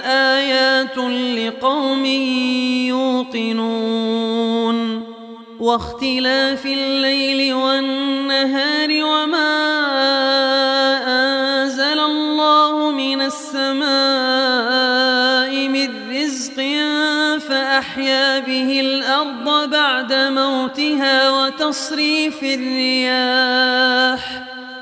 آيات لقوم يوقنون واختلاف الليل والنهار وما أنزل الله من السماء من رزق فأحيا به الأرض بعد موتها وتصريف الرياح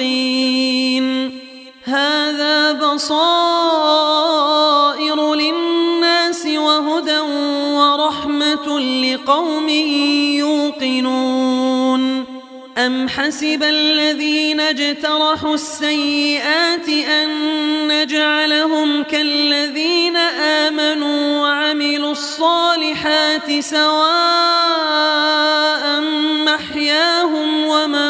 للمتقين. هذا بصائر للناس وهدى ورحمة لقوم يوقنون. أم حسب الذين اجترحوا السيئات أن نجعلهم كالذين آمنوا وعملوا الصالحات سواء محياهم وماتوا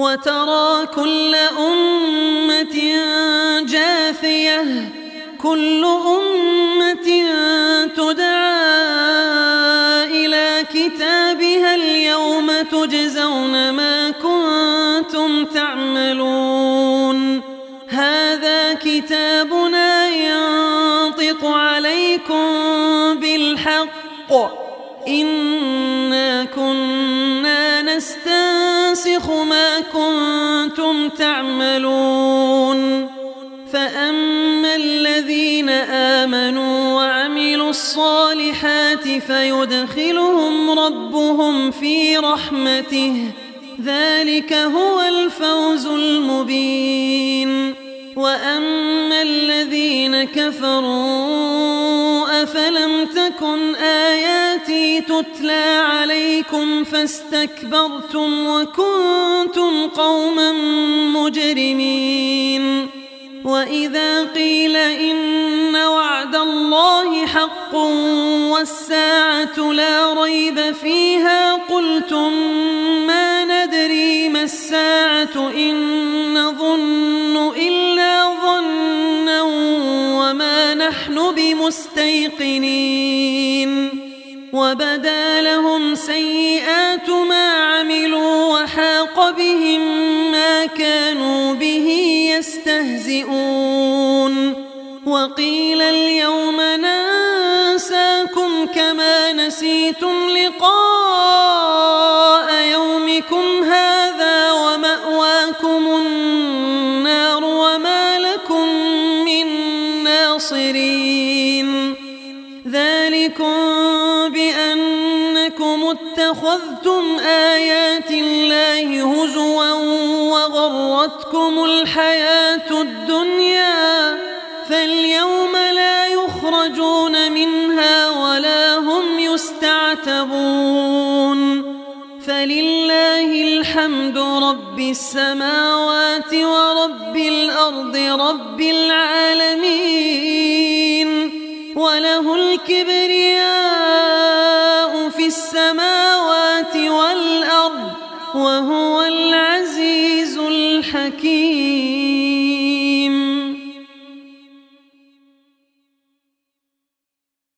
وترى كل أمة جاثية كل أمة تدعى إلى كتاب يستنسخ ما كنتم تعملون فأما الذين آمنوا وعملوا الصالحات فيدخلهم ربهم في رحمته ذلك هو الفوز المبين وأما الذين كفروا فلم تكن آياتي تتلى عليكم فاستكبرتم وكنتم قوما مجرمين. وإذا قيل إن وعد الله حق والساعة لا ريب فيها قلتم ما ندري ما الساعة إن نظن بمستيقنين وبدا لهم سيئات ما عملوا وحاق بهم ما كانوا به يستهزئون وقيل اليوم ننساكم كما نسيتم لقاء وغرتكم الحياة الدنيا فاليوم لا يخرجون منها ولا هم يستعتبون فلله الحمد رب السماوات ورب الأرض رب العالمين وله الكبرياء